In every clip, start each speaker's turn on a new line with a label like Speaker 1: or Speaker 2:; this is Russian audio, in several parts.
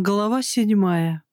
Speaker 1: Глава седьмая.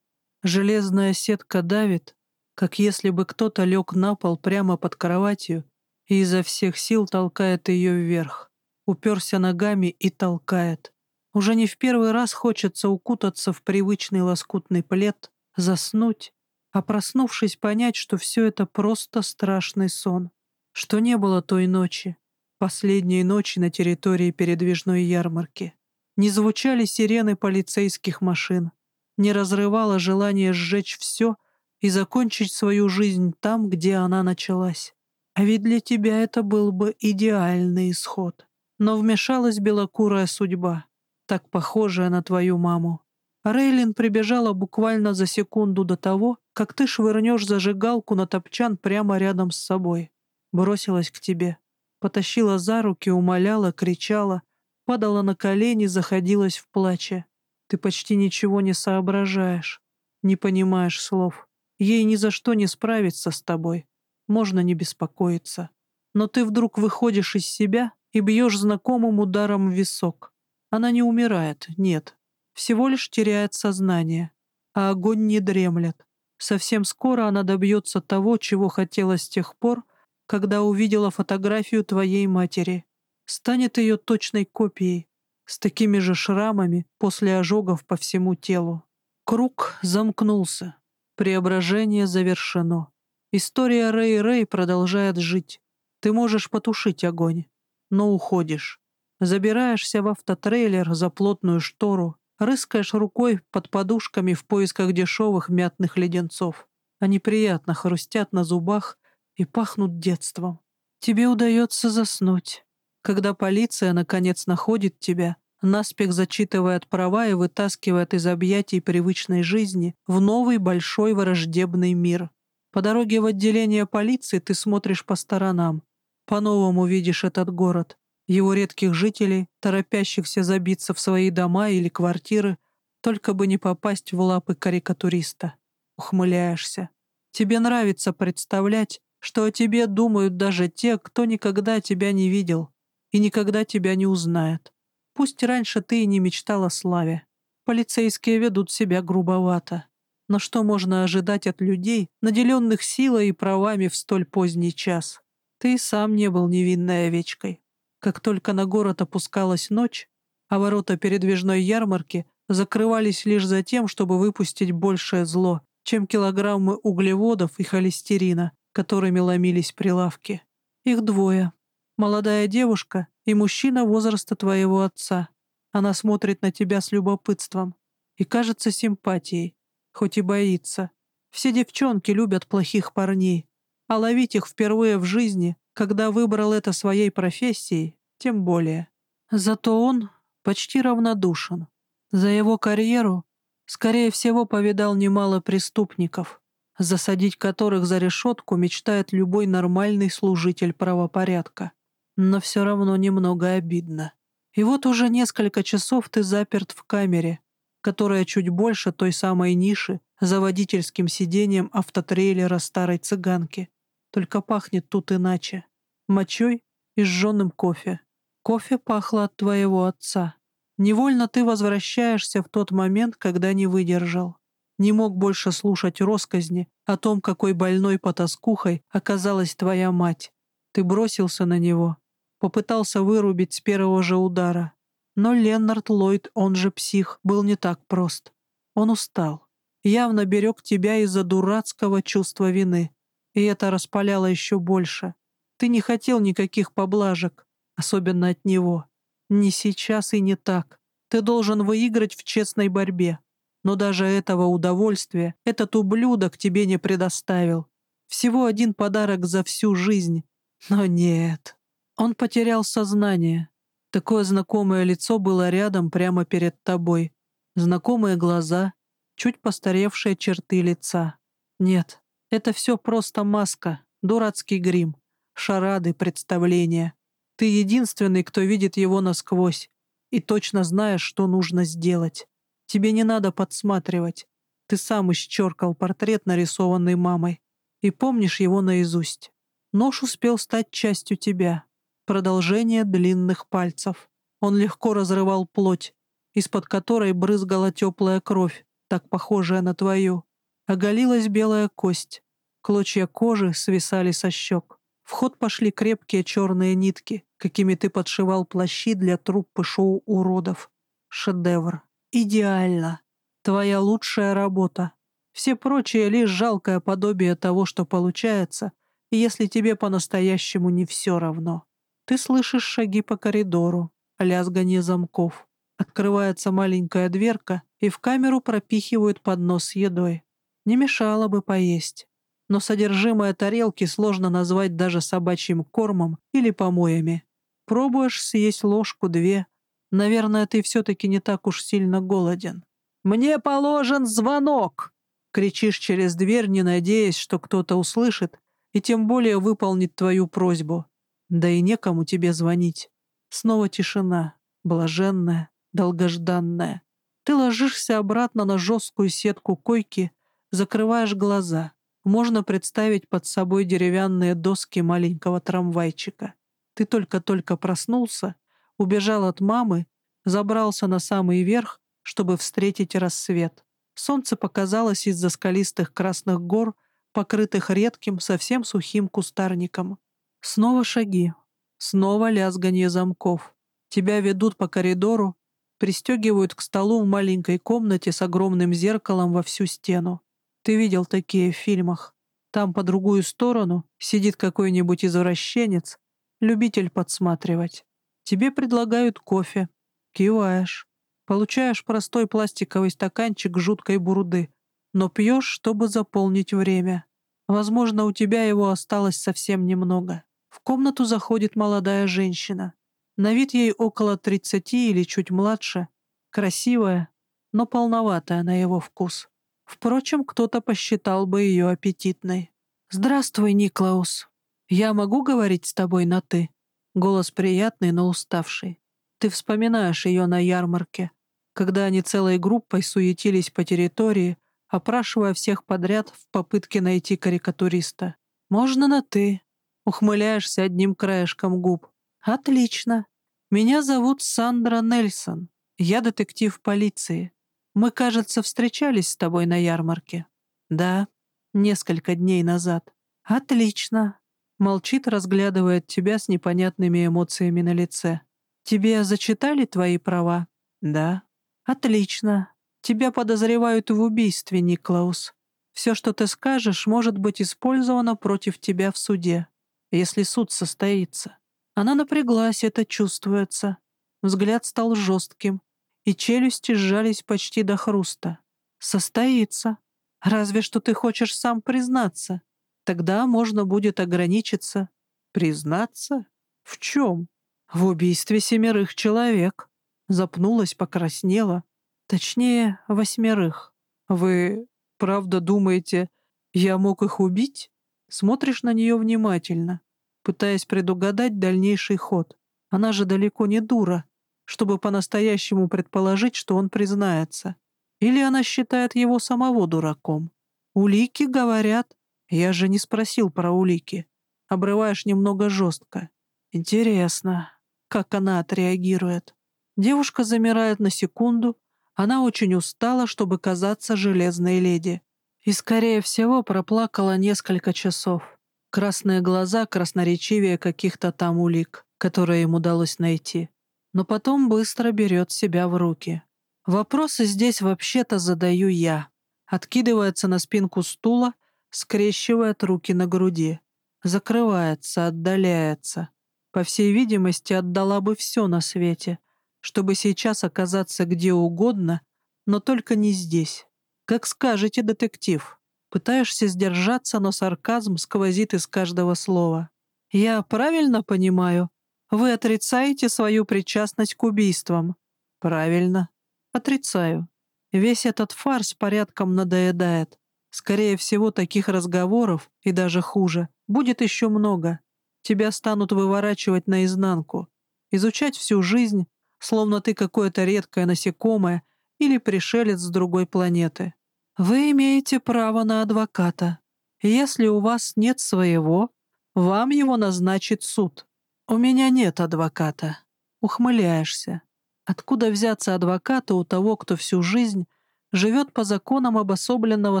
Speaker 1: Железная сетка давит, как если бы кто-то лег на пол прямо под кроватью и изо всех сил толкает ее вверх, уперся ногами и толкает. Уже не в первый раз хочется укутаться в привычный лоскутный плед, заснуть, а проснувшись понять, что все это просто страшный сон, что не было той ночи, последней ночи на территории передвижной ярмарки. Не звучали сирены полицейских машин, не разрывало желание сжечь все и закончить свою жизнь там, где она началась. А ведь для тебя это был бы идеальный исход. Но вмешалась белокурая судьба, так похожая на твою маму. Рейлин прибежала буквально за секунду до того, как ты швырнешь зажигалку на топчан прямо рядом с собой. Бросилась к тебе. Потащила за руки, умоляла, кричала, падала на колени, заходилась в плаче. Ты почти ничего не соображаешь, не понимаешь слов. Ей ни за что не справиться с тобой. Можно не беспокоиться. Но ты вдруг выходишь из себя и бьешь знакомым ударом в висок. Она не умирает, нет. Всего лишь теряет сознание. А огонь не дремлет. Совсем скоро она добьется того, чего хотела с тех пор, когда увидела фотографию твоей матери станет ее точной копией, с такими же шрамами после ожогов по всему телу. Круг замкнулся. Преображение завершено. История Рэй Рэй продолжает жить. Ты можешь потушить огонь, но уходишь. Забираешься в автотрейлер за плотную штору, рыскаешь рукой под подушками в поисках дешевых мятных леденцов. Они приятно хрустят на зубах и пахнут детством. Тебе удается заснуть. Когда полиция, наконец, находит тебя, наспех зачитывает права и вытаскивает из объятий привычной жизни в новый большой враждебный мир. По дороге в отделение полиции ты смотришь по сторонам. По-новому видишь этот город, его редких жителей, торопящихся забиться в свои дома или квартиры, только бы не попасть в лапы карикатуриста. Ухмыляешься. Тебе нравится представлять, что о тебе думают даже те, кто никогда тебя не видел, и никогда тебя не узнает. Пусть раньше ты и не мечтал о славе. Полицейские ведут себя грубовато. Но что можно ожидать от людей, наделенных силой и правами в столь поздний час? Ты и сам не был невинной овечкой. Как только на город опускалась ночь, а ворота передвижной ярмарки закрывались лишь за тем, чтобы выпустить большее зло, чем килограммы углеводов и холестерина, которыми ломились прилавки. Их двое, Молодая девушка и мужчина возраста твоего отца. Она смотрит на тебя с любопытством и кажется симпатией, хоть и боится. Все девчонки любят плохих парней, а ловить их впервые в жизни, когда выбрал это своей профессией, тем более. Зато он почти равнодушен. За его карьеру, скорее всего, повидал немало преступников, засадить которых за решетку мечтает любой нормальный служитель правопорядка но все равно немного обидно. И вот уже несколько часов ты заперт в камере, которая чуть больше той самой ниши за водительским сиденьем автотрейлера старой цыганки. Только пахнет тут иначе. Мочой и сжженным кофе. Кофе пахло от твоего отца. Невольно ты возвращаешься в тот момент, когда не выдержал. Не мог больше слушать росказни о том, какой больной потаскухой оказалась твоя мать. Ты бросился на него, Попытался вырубить с первого же удара. Но Леннард Ллойд, он же псих, был не так прост. Он устал. Явно берег тебя из-за дурацкого чувства вины. И это распаляло еще больше. Ты не хотел никаких поблажек, особенно от него. Не сейчас и не так. Ты должен выиграть в честной борьбе. Но даже этого удовольствия этот ублюдок тебе не предоставил. Всего один подарок за всю жизнь. Но нет. Он потерял сознание. Такое знакомое лицо было рядом, прямо перед тобой. Знакомые глаза, чуть постаревшие черты лица. Нет, это все просто маска, дурацкий грим, шарады, представления. Ты единственный, кто видит его насквозь и точно знаешь, что нужно сделать. Тебе не надо подсматривать. Ты сам исчеркал портрет, нарисованный мамой, и помнишь его наизусть. Нож успел стать частью тебя, продолжение длинных пальцев. Он легко разрывал плоть, из-под которой брызгала теплая кровь, так похожая на твою. Оголилась белая кость. Клочья кожи свисали со щек. В ход пошли крепкие черные нитки, какими ты подшивал плащи для труппы шоу уродов. Шедевр. Идеально. Твоя лучшая работа. Все прочие — лишь жалкое подобие того, что получается, если тебе по-настоящему не все равно. Ты слышишь шаги по коридору, лязганье замков. Открывается маленькая дверка, и в камеру пропихивают поднос с едой. Не мешало бы поесть но содержимое тарелки сложно назвать даже собачьим кормом или помоями. Пробуешь съесть ложку-две. Наверное, ты все-таки не так уж сильно голоден. «Мне положен звонок!» Кричишь через дверь, не надеясь, что кто-то услышит и тем более выполнит твою просьбу. Да и некому тебе звонить. Снова тишина, блаженная, долгожданная. Ты ложишься обратно на жесткую сетку койки, закрываешь глаза — можно представить под собой деревянные доски маленького трамвайчика. Ты только-только проснулся, убежал от мамы, забрался на самый верх, чтобы встретить рассвет. Солнце показалось из-за скалистых красных гор, покрытых редким, совсем сухим кустарником. Снова шаги, снова лязганье замков. Тебя ведут по коридору, пристегивают к столу в маленькой комнате с огромным зеркалом во всю стену. Ты видел такие в фильмах. Там по другую сторону сидит какой-нибудь извращенец, любитель подсматривать. Тебе предлагают кофе. Киваешь. Получаешь простой пластиковый стаканчик жуткой буруды, но пьешь, чтобы заполнить время. Возможно, у тебя его осталось совсем немного. В комнату заходит молодая женщина. На вид ей около тридцати или чуть младше. Красивая, но полноватая на его вкус. Впрочем, кто-то посчитал бы ее аппетитной. «Здравствуй, Никлаус. Я могу говорить с тобой на «ты»?» Голос приятный, но уставший. Ты вспоминаешь ее на ярмарке, когда они целой группой суетились по территории, опрашивая всех подряд в попытке найти карикатуриста. «Можно на «ты». Ухмыляешься одним краешком губ. «Отлично. Меня зовут Сандра Нельсон. Я детектив полиции. Мы, кажется, встречались с тобой на ярмарке. Да, несколько дней назад. Отлично. Молчит, разглядывает тебя с непонятными эмоциями на лице. Тебе зачитали твои права? Да. Отлично. Тебя подозревают в убийстве, Никлаус. Все, что ты скажешь, может быть использовано против тебя в суде, если суд состоится. Она напряглась, это чувствуется. Взгляд стал жестким, и челюсти сжались почти до хруста. «Состоится. Разве что ты хочешь сам признаться. Тогда можно будет ограничиться». «Признаться? В чем?» «В убийстве семерых человек». Запнулась, покраснела. Точнее, восьмерых. «Вы правда думаете, я мог их убить?» Смотришь на нее внимательно, пытаясь предугадать дальнейший ход. Она же далеко не дура чтобы по-настоящему предположить, что он признается. Или она считает его самого дураком. Улики говорят. Я же не спросил про улики. Обрываешь немного жестко. Интересно, как она отреагирует. Девушка замирает на секунду. Она очень устала, чтобы казаться железной леди. И, скорее всего, проплакала несколько часов. Красные глаза красноречивее каких-то там улик, которые им удалось найти но потом быстро берет себя в руки. Вопросы здесь вообще-то задаю я. Откидывается на спинку стула, скрещивает руки на груди. Закрывается, отдаляется. По всей видимости, отдала бы все на свете, чтобы сейчас оказаться где угодно, но только не здесь. Как скажете, детектив. Пытаешься сдержаться, но сарказм сквозит из каждого слова. «Я правильно понимаю?» Вы отрицаете свою причастность к убийствам. Правильно. Отрицаю. Весь этот фарс порядком надоедает. Скорее всего, таких разговоров, и даже хуже, будет еще много. Тебя станут выворачивать наизнанку. Изучать всю жизнь, словно ты какое-то редкое насекомое или пришелец с другой планеты. Вы имеете право на адвоката. Если у вас нет своего, вам его назначит суд. «У меня нет адвоката. Ухмыляешься. Откуда взяться адвоката у того, кто всю жизнь живет по законам обособленного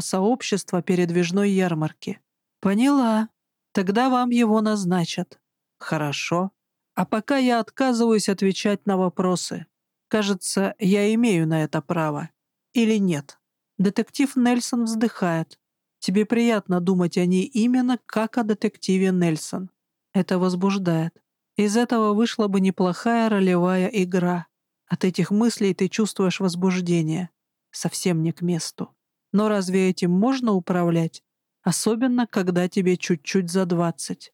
Speaker 1: сообщества передвижной ярмарки? Поняла. Тогда вам его назначат. Хорошо. А пока я отказываюсь отвечать на вопросы. Кажется, я имею на это право. Или нет? Детектив Нельсон вздыхает. Тебе приятно думать о ней именно как о детективе Нельсон. Это возбуждает. Из этого вышла бы неплохая ролевая игра. От этих мыслей ты чувствуешь возбуждение. Совсем не к месту. Но разве этим можно управлять? Особенно, когда тебе чуть-чуть за двадцать.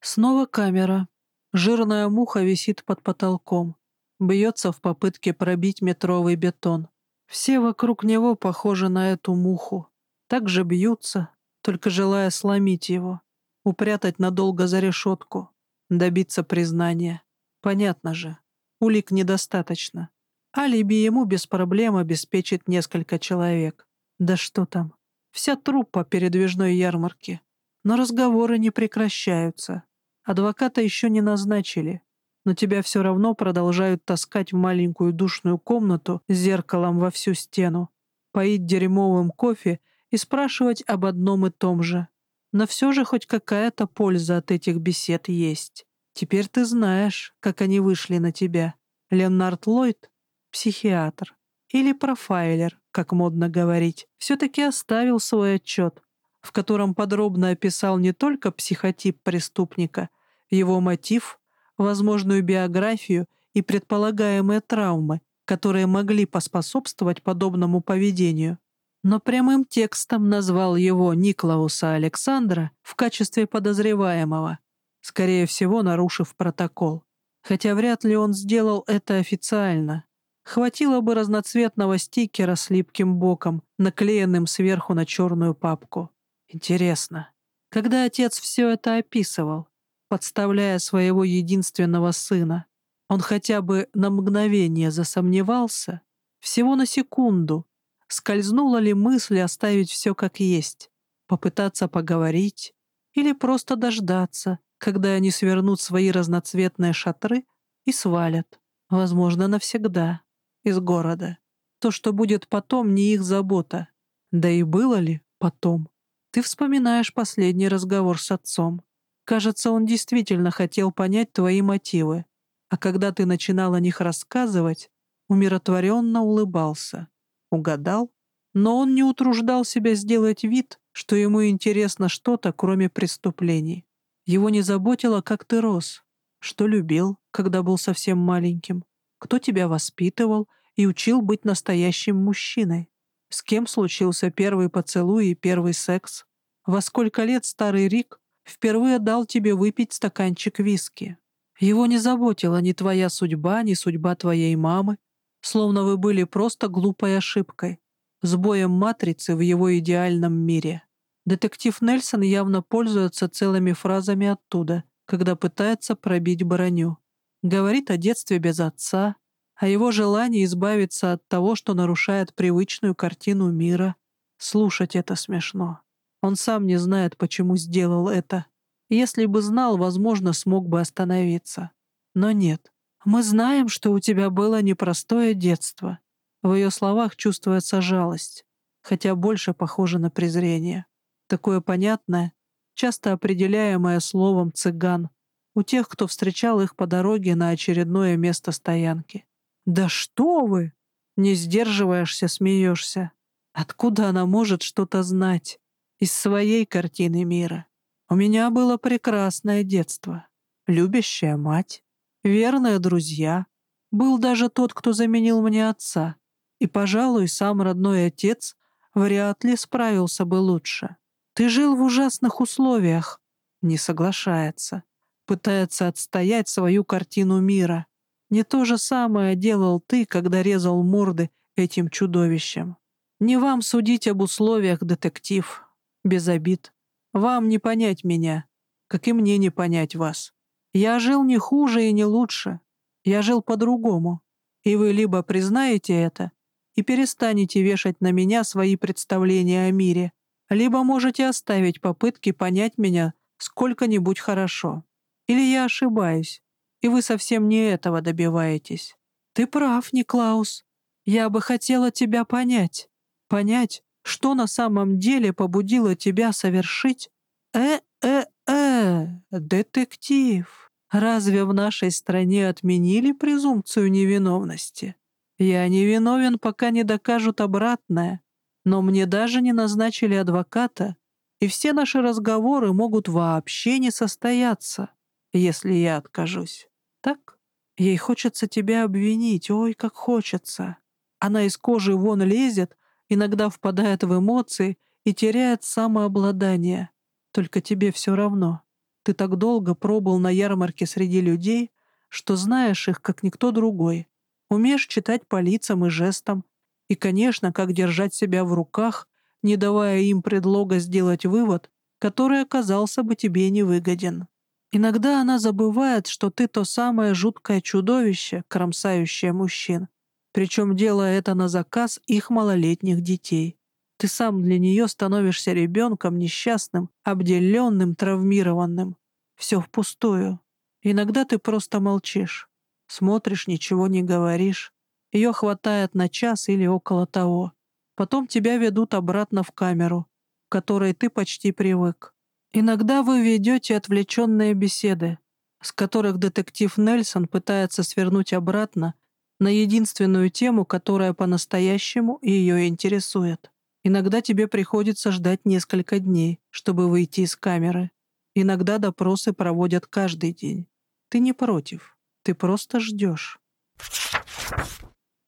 Speaker 1: Снова камера. Жирная муха висит под потолком. Бьется в попытке пробить метровый бетон. Все вокруг него похожи на эту муху. Так же бьются, только желая сломить его, упрятать надолго за решетку, добиться признания. Понятно же, улик недостаточно. Алиби ему без проблем обеспечит несколько человек. Да что там, вся труппа передвижной ярмарки. Но разговоры не прекращаются. Адвоката еще не назначили, но тебя все равно продолжают таскать в маленькую душную комнату с зеркалом во всю стену, поить дерьмовым кофе и спрашивать об одном и том же. Но все же хоть какая-то польза от этих бесед есть. Теперь ты знаешь, как они вышли на тебя. Леонард Ллойд — психиатр. Или профайлер, как модно говорить, все-таки оставил свой отчет, в котором подробно описал не только психотип преступника, его мотив, возможную биографию и предполагаемые травмы, которые могли поспособствовать подобному поведению, но прямым текстом назвал его Никлауса Александра в качестве подозреваемого, скорее всего, нарушив протокол. Хотя вряд ли он сделал это официально. Хватило бы разноцветного стикера с липким боком, наклеенным сверху на черную папку. Интересно, когда отец все это описывал, подставляя своего единственного сына, он хотя бы на мгновение засомневался, всего на секунду, скользнула ли мысль оставить все как есть, попытаться поговорить или просто дождаться, когда они свернут свои разноцветные шатры и свалят, возможно, навсегда, из города. То, что будет потом, не их забота. Да и было ли потом? Ты вспоминаешь последний разговор с отцом. Кажется, он действительно хотел понять твои мотивы, а когда ты начинал о них рассказывать, умиротворенно улыбался. Угадал? Но он не утруждал себя сделать вид, что ему интересно что-то, кроме преступлений. Его не заботило, как ты рос, что любил, когда был совсем маленьким, кто тебя воспитывал и учил быть настоящим мужчиной. С кем случился первый поцелуй и первый секс? Во сколько лет старый Рик впервые дал тебе выпить стаканчик виски? Его не заботила ни твоя судьба, ни судьба твоей мамы, словно вы были просто глупой ошибкой, сбоем матрицы в его идеальном мире. Детектив Нельсон явно пользуется целыми фразами оттуда, когда пытается пробить броню. Говорит о детстве без отца, о его желании избавиться от того, что нарушает привычную картину мира. Слушать это смешно. Он сам не знает, почему сделал это. Если бы знал, возможно, смог бы остановиться. Но нет. Мы знаем, что у тебя было непростое детство. В ее словах чувствуется жалость, хотя больше похоже на презрение. Такое понятное, часто определяемое словом «цыган», у тех, кто встречал их по дороге на очередное место стоянки. «Да что вы!» Не сдерживаешься, смеешься. Откуда она может что-то знать? Из своей картины мира. У меня было прекрасное детство. Любящая мать, верные друзья. Был даже тот, кто заменил мне отца. И, пожалуй, сам родной отец вряд ли справился бы лучше. Ты жил в ужасных условиях. Не соглашается. Пытается отстоять свою картину мира. Не то же самое делал ты, когда резал морды этим чудовищем. Не вам судить об условиях, детектив. Без обид. Вам не понять меня, как и мне не понять вас. Я жил не хуже и не лучше. Я жил по-другому. И вы либо признаете это и перестанете вешать на меня свои представления о мире, либо можете оставить попытки понять меня сколько-нибудь хорошо. Или я ошибаюсь, и вы совсем не этого добиваетесь. Ты прав, Никлаус. Я бы хотела тебя понять. Понять, что на самом деле побудило тебя совершить... Э-э-э, детектив. Разве в нашей стране отменили презумпцию невиновности? Я невиновен, пока не докажут обратное, но мне даже не назначили адвоката, и все наши разговоры могут вообще не состояться, если я откажусь. Так? Ей хочется тебя обвинить, ой, как хочется. Она из кожи вон лезет, иногда впадает в эмоции и теряет самообладание. Только тебе все равно. Ты так долго пробыл на ярмарке среди людей, что знаешь их, как никто другой. Умеешь читать по лицам и жестам, и, конечно, как держать себя в руках, не давая им предлога сделать вывод, который оказался бы тебе невыгоден. Иногда она забывает, что ты то самое жуткое чудовище, кромсающее мужчин, причем делая это на заказ их малолетних детей. Ты сам для нее становишься ребенком несчастным, обделенным, травмированным. Все впустую. Иногда ты просто молчишь. Смотришь, ничего не говоришь. Ее хватает на час или около того. Потом тебя ведут обратно в камеру, к которой ты почти привык. Иногда вы ведете отвлеченные беседы, с которых детектив Нельсон пытается свернуть обратно на единственную тему, которая по-настоящему ее интересует. Иногда тебе приходится ждать несколько дней, чтобы выйти из камеры. Иногда допросы проводят каждый день. Ты не против. Ты просто ждешь.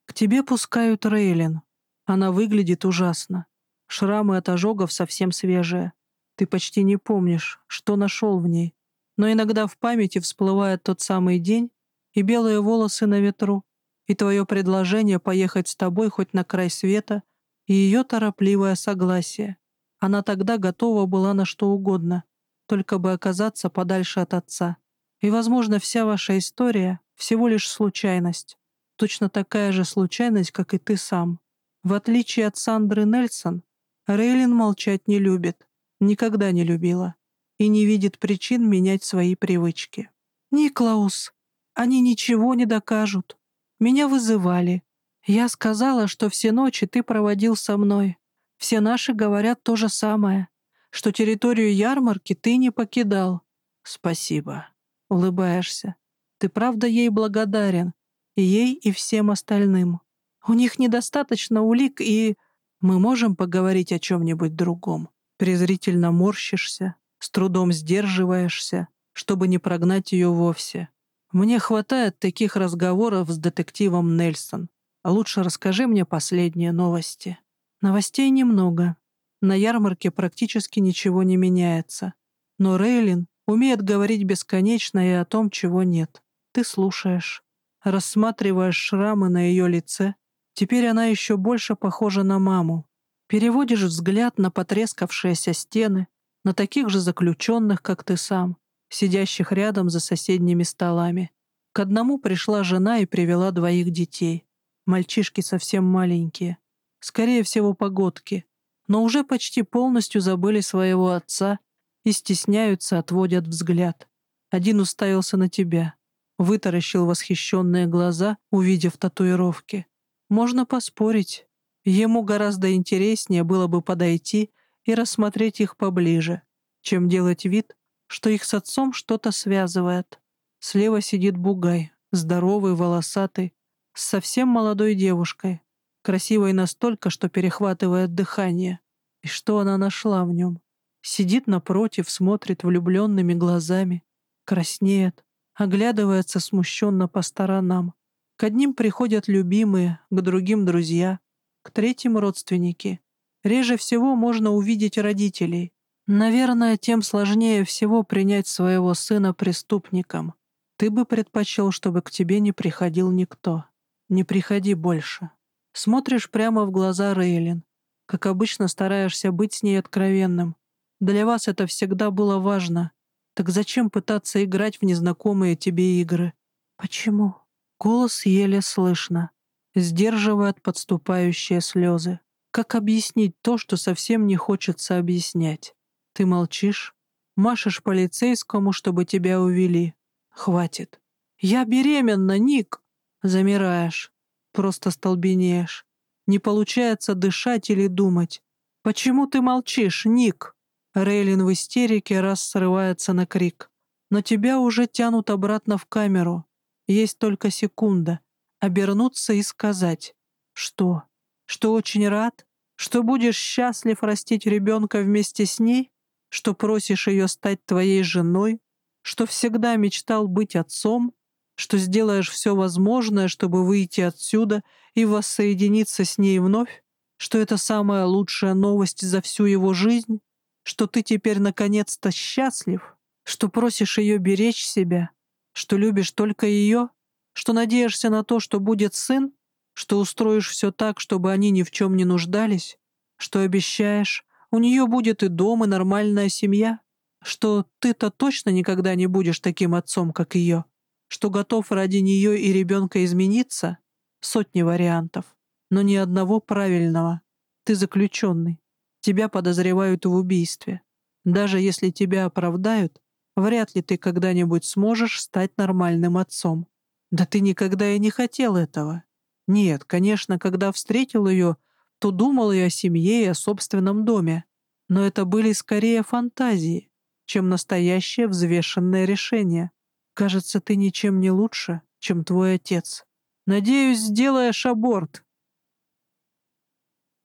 Speaker 1: К тебе пускают Рейлин. Она выглядит ужасно. Шрамы от ожогов совсем свежие. Ты почти не помнишь, что нашел в ней. Но иногда в памяти всплывает тот самый день и белые волосы на ветру, и твое предложение поехать с тобой хоть на край света, и ее торопливое согласие. Она тогда готова была на что угодно, только бы оказаться подальше от отца. И, возможно, вся ваша история — всего лишь случайность. Точно такая же случайность, как и ты сам. В отличие от Сандры Нельсон, Рейлин молчать не любит, никогда не любила и не видит причин менять свои привычки. «Никлаус, они ничего не докажут. Меня вызывали. Я сказала, что все ночи ты проводил со мной. Все наши говорят то же самое, что территорию ярмарки ты не покидал. Спасибо». Улыбаешься. Ты правда ей благодарен. И ей, и всем остальным. У них недостаточно улик, и... Мы можем поговорить о чем-нибудь другом. Презрительно морщишься, с трудом сдерживаешься, чтобы не прогнать ее вовсе. Мне хватает таких разговоров с детективом Нельсон. А лучше расскажи мне последние новости. Новостей немного. На ярмарке практически ничего не меняется. Но Рейлин Умеет говорить бесконечно и о том, чего нет. Ты слушаешь. Рассматриваешь шрамы на ее лице. Теперь она еще больше похожа на маму. Переводишь взгляд на потрескавшиеся стены, на таких же заключенных, как ты сам, сидящих рядом за соседними столами. К одному пришла жена и привела двоих детей. Мальчишки совсем маленькие. Скорее всего, погодки. Но уже почти полностью забыли своего отца и стесняются, отводят взгляд. Один уставился на тебя, вытаращил восхищенные глаза, увидев татуировки. Можно поспорить. Ему гораздо интереснее было бы подойти и рассмотреть их поближе, чем делать вид, что их с отцом что-то связывает. Слева сидит бугай, здоровый, волосатый, с совсем молодой девушкой, красивой настолько, что перехватывает дыхание. И что она нашла в нем? Сидит напротив, смотрит влюбленными глазами, краснеет, оглядывается смущенно по сторонам. К одним приходят любимые, к другим — друзья, к третьим — родственники. Реже всего можно увидеть родителей. Наверное, тем сложнее всего принять своего сына преступником. Ты бы предпочел, чтобы к тебе не приходил никто. Не приходи больше. Смотришь прямо в глаза Рейлин. Как обычно, стараешься быть с ней откровенным. Для вас это всегда было важно. Так зачем пытаться играть в незнакомые тебе игры? Почему? Голос еле слышно, сдерживает подступающие слезы. Как объяснить то, что совсем не хочется объяснять? Ты молчишь, машешь полицейскому, чтобы тебя увели. Хватит. «Я беременна, Ник!» Замираешь, просто столбенеешь. Не получается дышать или думать. «Почему ты молчишь, Ник?» Рейлин в истерике раз срывается на крик. Но тебя уже тянут обратно в камеру. Есть только секунда. Обернуться и сказать. Что? Что очень рад? Что будешь счастлив растить ребенка вместе с ней? Что просишь ее стать твоей женой? Что всегда мечтал быть отцом? Что сделаешь все возможное, чтобы выйти отсюда и воссоединиться с ней вновь? Что это самая лучшая новость за всю его жизнь? Что ты теперь наконец-то счастлив? Что просишь ее беречь себя? Что любишь только ее? Что надеешься на то, что будет сын? Что устроишь все так, чтобы они ни в чем не нуждались? Что обещаешь, у нее будет и дом, и нормальная семья? Что ты-то точно никогда не будешь таким отцом, как ее? Что готов ради нее и ребенка измениться? Сотни вариантов, но ни одного правильного. Ты заключенный. Тебя подозревают в убийстве. Даже если тебя оправдают, вряд ли ты когда-нибудь сможешь стать нормальным отцом. Да ты никогда и не хотел этого. Нет, конечно, когда встретил ее, то думал и о семье, и о собственном доме. Но это были скорее фантазии, чем настоящее взвешенное решение. Кажется, ты ничем не лучше, чем твой отец. Надеюсь, сделаешь аборт,